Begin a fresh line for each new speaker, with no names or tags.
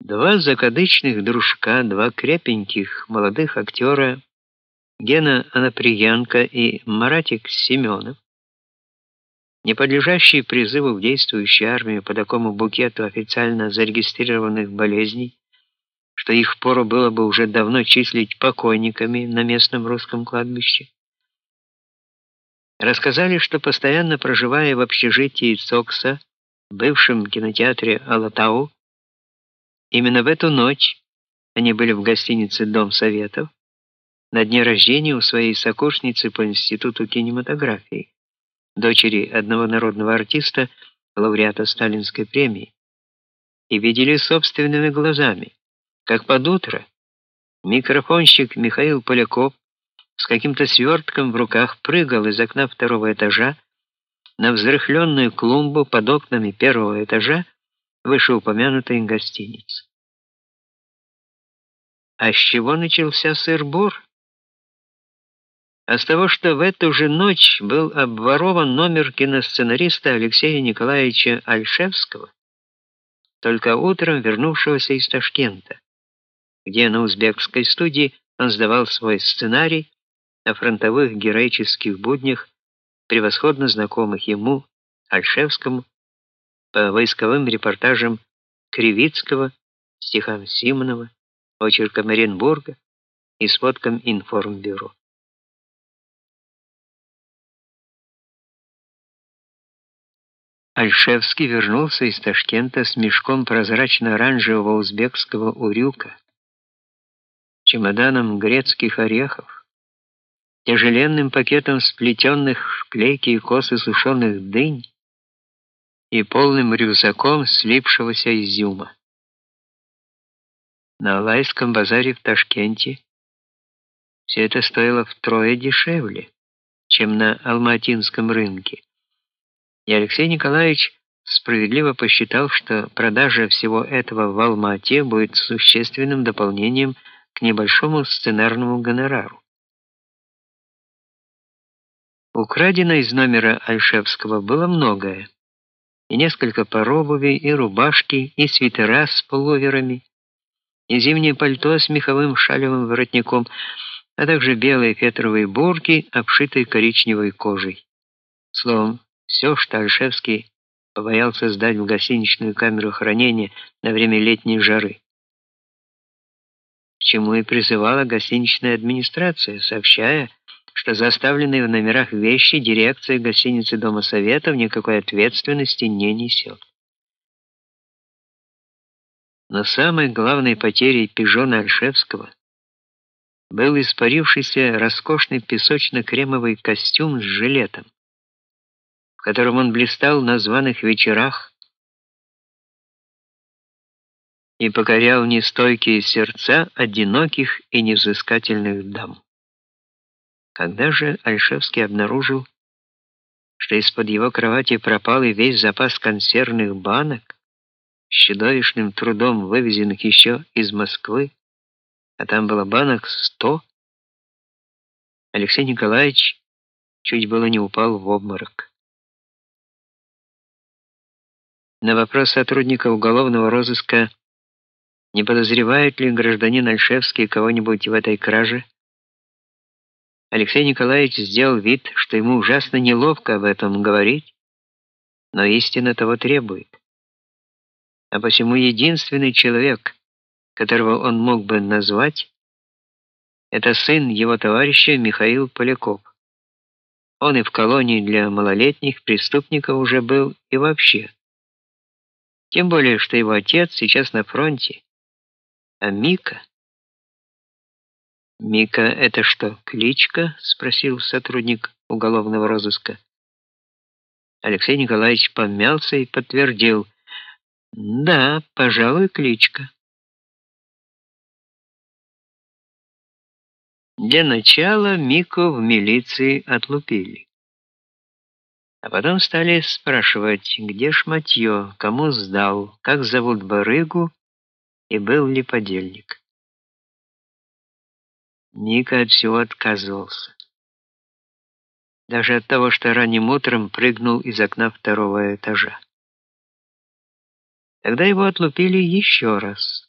Два закадычных дружка, два крепеньких молодых актера Гена Анаприянко и Маратик Семенов, не подлежащие призыву в действующую армию по такому букету официально зарегистрированных болезней, что их пору было бы уже давно числить покойниками на местном русском кладбище. Рассказали, что постоянно проживая в общежитии Цокса, бывшем кинотеатре Алатау, именно в эту ночь они были в гостинице Дом Советов на дне рождения у своей сокурсницы по институту кинематографии, дочери одного народного артиста, лауреата Сталинской премии, и видели собственными глазами, как под утро микрофонщик Михаил Поляков с каким-то свертком в руках прыгал из окна второго этажа на взрыхленную клумбу под окнами первого этажа вышеупомянутой гостиницы. А с чего начался сыр-бор? А с того, что в эту же ночь был обворован номер киносценариста Алексея Николаевича Альшевского, только утром вернувшегося из Ташкента, где на узбекской студии он сдавал свой сценарий о фронтовых героических буднях превосходно знакомых ему, Альшевскому, по войсковым репортажам Кривицкого, стихам Симонова, очеркам Оренбурга и сводкам информбюро. Альшевский вернулся из Ташкента с мешком прозрачно-оранжевого узбекского урюка, чемоданом грецких орехов, тяжеленным пакетом сплетенных в и косы сушеных дынь и полным рюкзаком слипшегося изюма. На Алайском базаре в Ташкенте все это стоило втрое дешевле, чем на Алматинском рынке. И Алексей Николаевич справедливо посчитал, что продажа всего этого в Алмате будет существенным дополнением к небольшому сценарному гонорару. Украдено из номера Альшевского было многое. И несколько пар обуви, и рубашки, и свитера с пуловерами, и зимнее пальто с меховым шалевым воротником, а также белые фетровые бурки, обшитые коричневой кожей. Словом, все, что Альшевский побоялся сдать в гостиничную камеру хранения на время летней жары. К чему и призывала гостиничная администрация, сообщая, что за оставленные в номерах вещи дирекция гостиницы Дома Советов никакой ответственности не несет. Но самой главной потерей пижона Альшевского был испарившийся роскошный песочно-кремовый костюм с жилетом, в котором он блистал на званых вечерах и покорял нестойкие сердца одиноких и невзыскательных дам. Когда же Альшевский обнаружил, что из-под его кровати пропал и весь запас консервных банок, с чудовищным трудом вывезенных еще из Москвы, а там было банок сто, Алексей Николаевич чуть было не упал в обморок. На вопрос сотрудника уголовного розыска, не подозревает ли гражданин Альшевский кого-нибудь в этой краже, Алексей Николаевич сделал вид, что ему ужасно неловко об этом говорить, но истина того требует. А посему единственный человек, которого он мог бы назвать, это сын его товарища Михаил Поляков. Он и в колонии для малолетних преступников уже был и вообще. Тем более, что его отец сейчас на фронте, а Мика Мика это что, кличка? спросил сотрудник уголовного розыска. Алексей Николаевич помялся и подтвердил: "Да, пожалуй, кличка". Для начала Мику в милиции отлупили. А потом стали спрашивать, где шматье, кому сдал, как зовут барыгу и был ли подельник. Ника от всего отказывался. Даже от того, что ранним утром прыгнул из окна второго этажа. Тогда его отлупили еще раз.